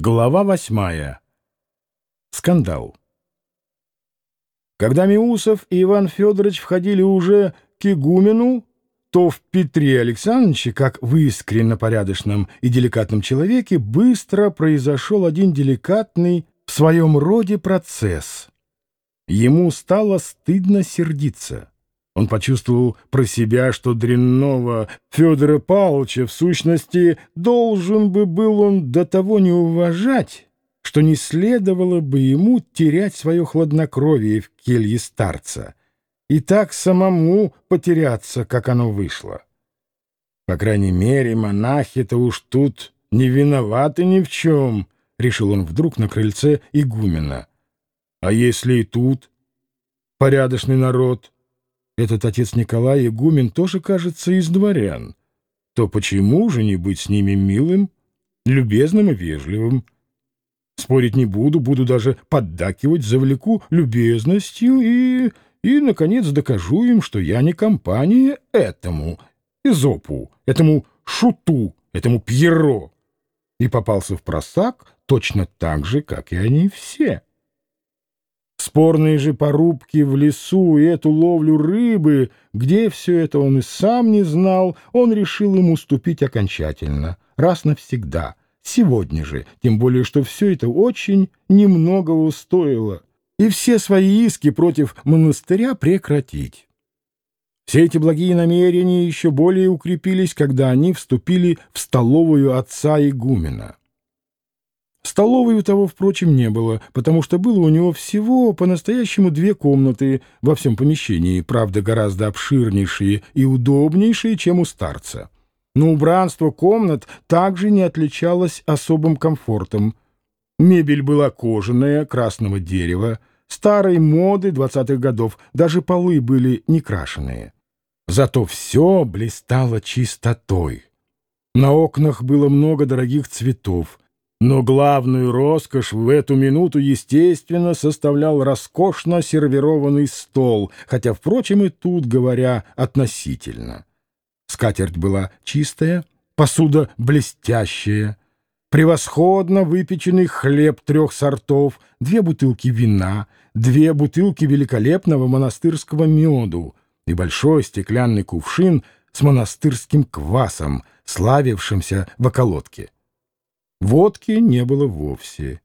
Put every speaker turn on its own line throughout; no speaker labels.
Глава восьмая. Скандал. Когда Миусов и Иван Федорович входили уже к игумену, то в Петре Александровиче, как в искренно порядочном и деликатном человеке, быстро произошел один деликатный в своем роде процесс. Ему стало стыдно сердиться. Он почувствовал про себя, что дрянного Федора Павловича, в сущности, должен бы был он до того не уважать, что не следовало бы ему терять свое хладнокровие в келье старца и так самому потеряться, как оно вышло. По крайней мере, монахи-то уж тут не виноваты ни в чем, — решил он вдруг на крыльце игумена. А если и тут порядочный народ — этот отец Николай Игумен тоже, кажется, из дворян, то почему же не быть с ними милым, любезным и вежливым? Спорить не буду, буду даже поддакивать, завлеку любезностью и... и, наконец, докажу им, что я не компания этому Изопу, этому Шуту, этому Пьеро. И попался в просак точно так же, как и они все. Спорные же порубки в лесу и эту ловлю рыбы, где все это он и сам не знал, он решил ему уступить окончательно, раз навсегда, сегодня же, тем более, что все это очень немного стоило, и все свои иски против монастыря прекратить. Все эти благие намерения еще более укрепились, когда они вступили в столовую отца игумена. Столовой у того, впрочем, не было, потому что было у него всего по-настоящему две комнаты во всем помещении, правда, гораздо обширнейшие и удобнейшие, чем у старца. Но убранство комнат также не отличалось особым комфортом. Мебель была кожаная, красного дерева, старой моды двадцатых годов, даже полы были не крашеные. Зато все блистало чистотой. На окнах было много дорогих цветов — но главную роскошь в эту минуту, естественно, составлял роскошно сервированный стол, хотя, впрочем, и тут, говоря, относительно. Скатерть была чистая, посуда блестящая, превосходно выпеченный хлеб трех сортов, две бутылки вина, две бутылки великолепного монастырского меду и большой стеклянный кувшин с монастырским квасом, славившимся в околотке. Водки не было вовсе.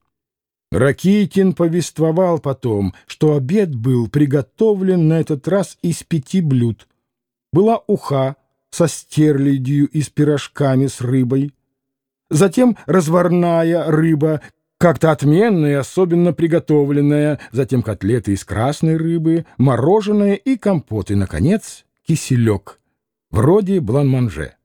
Ракитин повествовал потом, что обед был приготовлен на этот раз из пяти блюд. Была уха со стерлядью и с пирожками с рыбой. Затем разварная рыба, как-то отменная, особенно приготовленная, затем котлеты из красной рыбы, мороженое и компот, и, наконец, киселек, вроде блан-манже.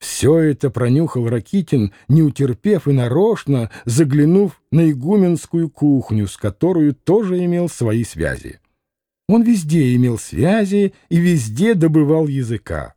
Все это пронюхал Ракитин, не утерпев и нарочно, заглянув на игуменскую кухню, с которой тоже имел свои связи. Он везде имел связи и везде добывал языка.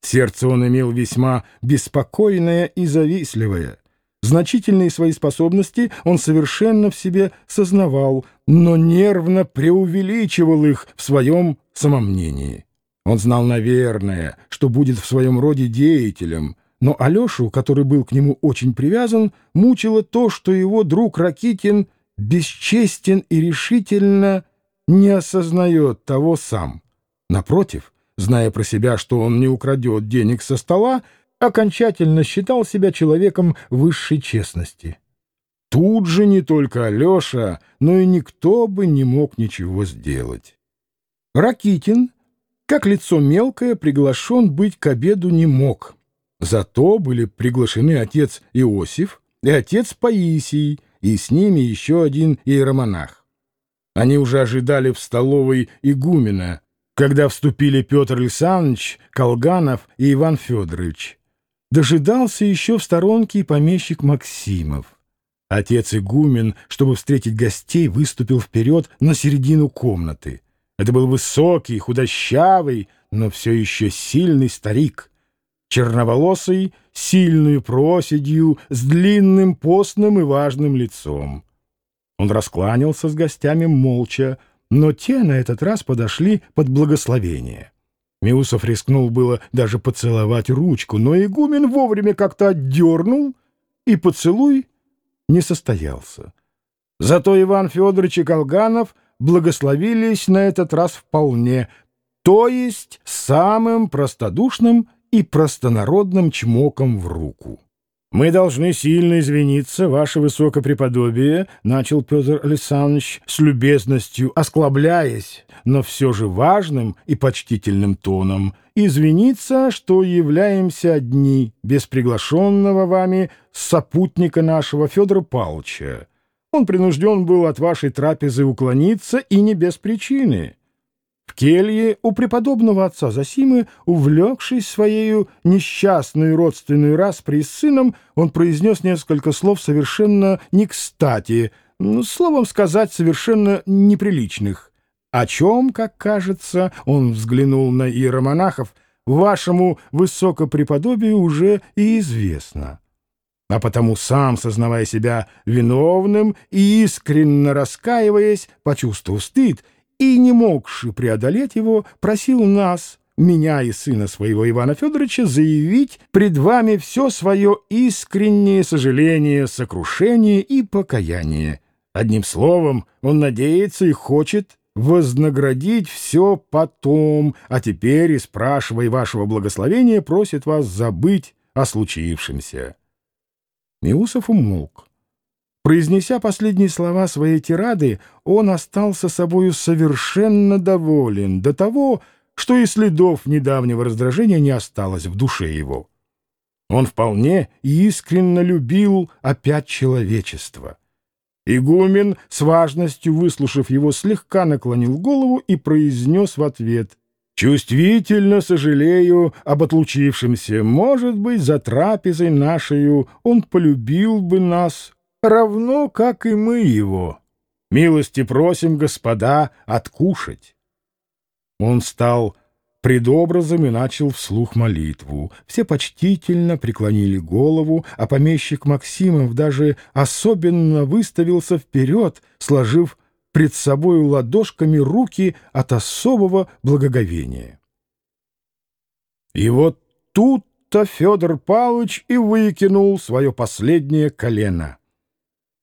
Сердце он имел весьма беспокойное и завистливое. Значительные свои способности он совершенно в себе сознавал, но нервно преувеличивал их в своем самомнении. Он знал, наверное, что будет в своем роде деятелем, но Алешу, который был к нему очень привязан, мучило то, что его друг Ракитин бесчестен и решительно не осознает того сам. Напротив, зная про себя, что он не украдет денег со стола, окончательно считал себя человеком высшей честности. Тут же не только Алеша, но и никто бы не мог ничего сделать. Ракитин как лицо мелкое, приглашен быть к обеду не мог. Зато были приглашены отец Иосиф и отец Паисий, и с ними еще один иеромонах. Они уже ожидали в столовой игумена, когда вступили Петр Александрович, Колганов и Иван Федорович. Дожидался еще в сторонке и помещик Максимов. Отец игумен, чтобы встретить гостей, выступил вперед на середину комнаты — это был высокий, худощавый, но все еще сильный старик, черноволосый, сильную проседью, с длинным, постным и важным лицом. Он раскланялся с гостями молча, но те на этот раз подошли под благословение. Миусов рискнул было даже поцеловать ручку, но игумен вовремя как-то отдернул, и поцелуй не состоялся. Зато Иван Федорович и Колганов благословились на этот раз вполне, то есть самым простодушным и простонародным чмоком в руку. «Мы должны сильно извиниться, ваше высокопреподобие», — начал Петр Александрович с любезностью, осклабляясь, но все же важным и почтительным тоном, «извиниться, что являемся одни, без приглашенного вами сопутника нашего Федора Павловича. Он принужден был от вашей трапезы уклониться и не без причины». В келье у преподобного отца Зосимы, увлекшись своею несчастную родственную распри с сыном, он произнес несколько слов совершенно не кстати, ну, словом сказать, совершенно неприличных. О чем, как кажется, он взглянул на иеромонахов, вашему высокопреподобию уже и известно. А потому сам, сознавая себя виновным и искренне раскаиваясь, почувствовал стыд и, не могши преодолеть его, просил нас, меня и сына своего Ивана Федоровича, заявить пред вами все свое искреннее сожаление, сокрушение и покаяние. Одним словом, он надеется и хочет вознаградить все потом, а теперь, спрашивая вашего благословения, просит вас забыть о случившемся. Миусов умолк. Произнеся последние слова своей тирады, он остался собою совершенно доволен до того, что и следов недавнего раздражения не осталось в душе его. Он вполне и искренне любил опять человечество. Игумен, с важностью выслушав его, слегка наклонил голову и произнес в ответ «Чувствительно сожалею об отлучившемся. Может быть, за трапезой нашей он полюбил бы нас равно, как и мы его. Милости просим, господа, откушать. Он стал предобразом и начал вслух молитву. Все почтительно преклонили голову, а помещик Максимов даже особенно выставился вперед, сложив пред собою ладошками руки от особого благоговения. И вот тут-то Федор Павлович и выкинул свое последнее колено.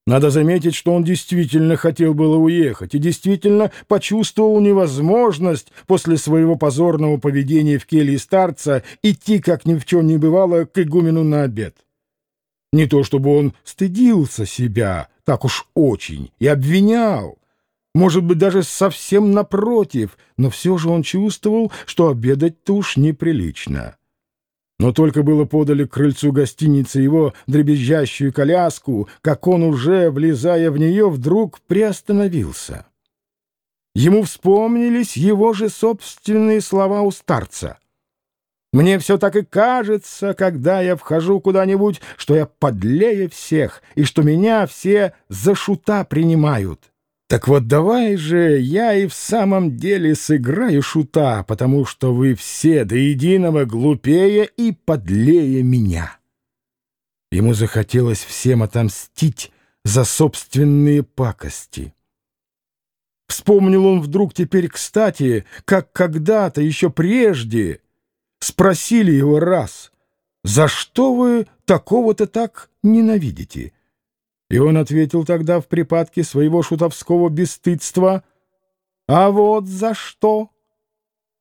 Надо заметить, что он действительно хотел было уехать и действительно почувствовал невозможность после своего позорного поведения в келье старца идти, как ни в чем не бывало, к игумену на обед. Не то чтобы он стыдился себя так уж очень и обвинял, может быть, даже совсем напротив, но все же он чувствовал, что обедать-то уж неприлично. Но только было подали к крыльцу гостиницы его дребезжащую коляску, как он уже, влезая в нее, вдруг приостановился. Ему вспомнились его же собственные слова у старца. «Мне все так и кажется, когда я вхожу куда-нибудь, что я подлее всех, и что меня все за шута принимают». Так вот давай же я и в самом деле сыграю шута, потому что вы все до единого глупее и подлее меня. Ему захотелось всем отомстить за собственные пакости. Вспомнил он вдруг теперь кстати, как когда-то, еще прежде, спросили его раз, «За что вы такого-то так ненавидите?» И он ответил тогда в припадке своего шутовского бесстыдства, «А вот за что?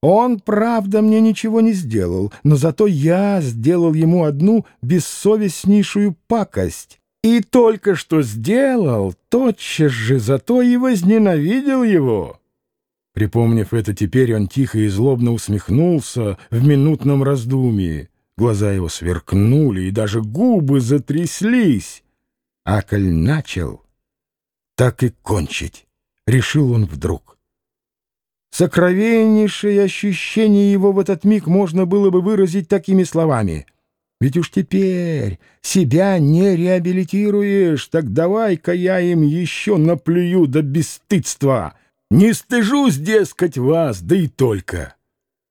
Он, правда, мне ничего не сделал, но зато я сделал ему одну бессовестнейшую пакость. И только что сделал, тотчас же зато и возненавидел его». Припомнив это теперь, он тихо и злобно усмехнулся в минутном раздумии. Глаза его сверкнули, и даже губы затряслись. А коль начал, так и кончить, — решил он вдруг. Сокровеннейшее ощущение его в этот миг можно было бы выразить такими словами. Ведь уж теперь себя не реабилитируешь, так давай-ка я им еще наплюю до бесстыдства. Не стыжусь, дескать, вас, да и только.